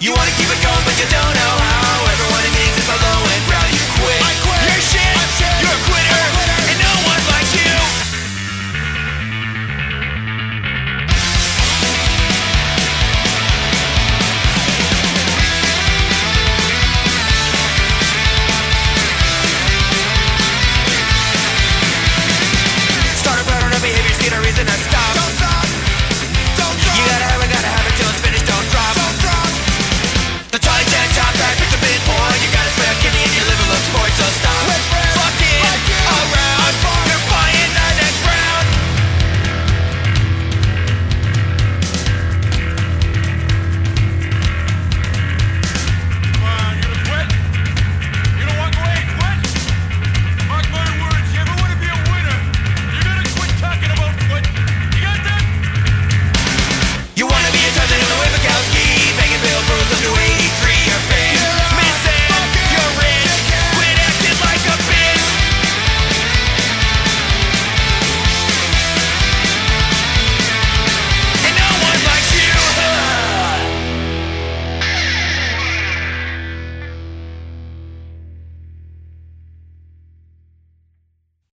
You wanna